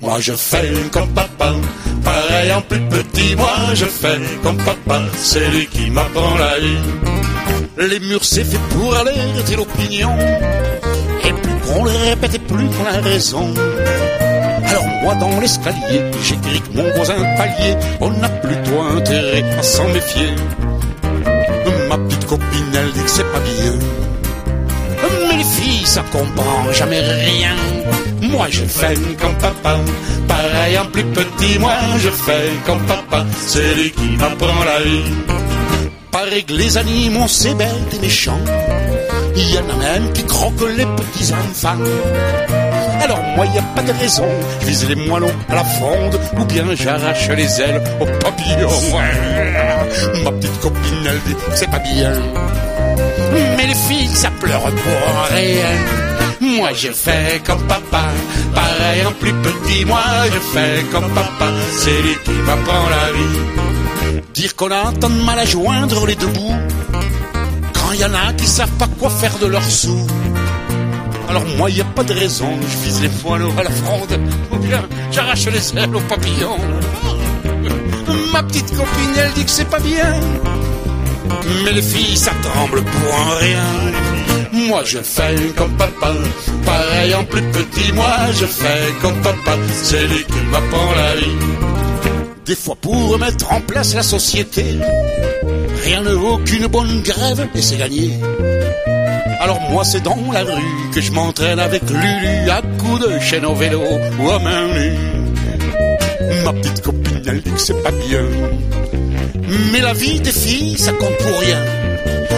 Moi je fais comme papa, pareil en plus petit, moi je fais comme papa, c'est lui qui m'apprend la vie. Les murs c'est fait pour alerter l'opinion, et plus qu'on le répète et plus qu'on a raison. Alors moi dans l'escalier, j'écris que mon voisin palier, on a plutôt intérêt à s'en méfier. Ma petite copine elle dit que c'est pas bien. Mais les filles, ça comprend jamais rien. Moi, je fais comme papa. Pareil en plus petit, moi, je fais comme papa. C'est lui qui m'apprend la vie. Pareil que les animaux, c'est bête et méchant. Il y en a même qui croquent les petits enfants. Alors moi, y a pas de raison. Je vise les moellons à la fronde, ou bien j'arrache les ailes aux papillons. Ouais. Ma petite copine, elle dit c'est pas bien. Mais les filles, ça pleure pour rien. Moi, je fais comme papa. Pareil en plus petit, moi, je fais comme papa. C'est lui qui m'apprend la vie. Dire qu'on a tant de mal à joindre les deux bouts. Quand y en a qui savent pas quoi faire de leurs sous. Alors moi, y a pas de raison. Je vise les poileaux à la fronde. Ou bien j'arrache les ailes aux papillons. Ma petite copine, elle dit que c'est pas bien. Mais les filles, ça tremble pour un rien. Moi, je fais comme papa. Pareil en plus petit, moi, je fais comme papa. C'est lui qui m'apprend la vie. Des fois, pour remettre en place la société, rien ne vaut qu'une bonne grève et c'est gagné. Alors moi c'est dans la rue que je m'entraîne avec Lulu à coups de chaîne au vélo ou à main nue. Ma petite copine elle dit que c'est pas bien. Mais la vie des filles, ça compte pour rien.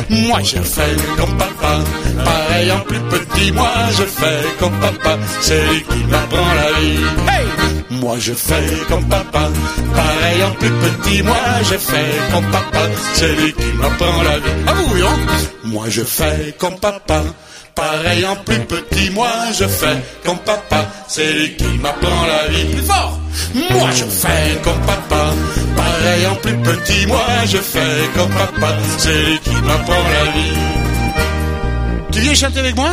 Moi je fais comme papa, pareil en plus petit, moi je fais comme papa, c'est lui qui m'apprend la vie. Hey moi je fais comme papa, pareil en plus petit, moi je fais comme papa, c'est lui qui m'apprend la vie. Ah oui, hein. Moi je fais comme papa, pareil en plus petit, moi je fais comme papa, c'est lui qui m'apprend la vie. Plus fort. Moi je fais comme papa, pareil en plus petit, moi je fais comme papa, c'est lui qui m'apprend la vie. Tu viens chanter avec moi?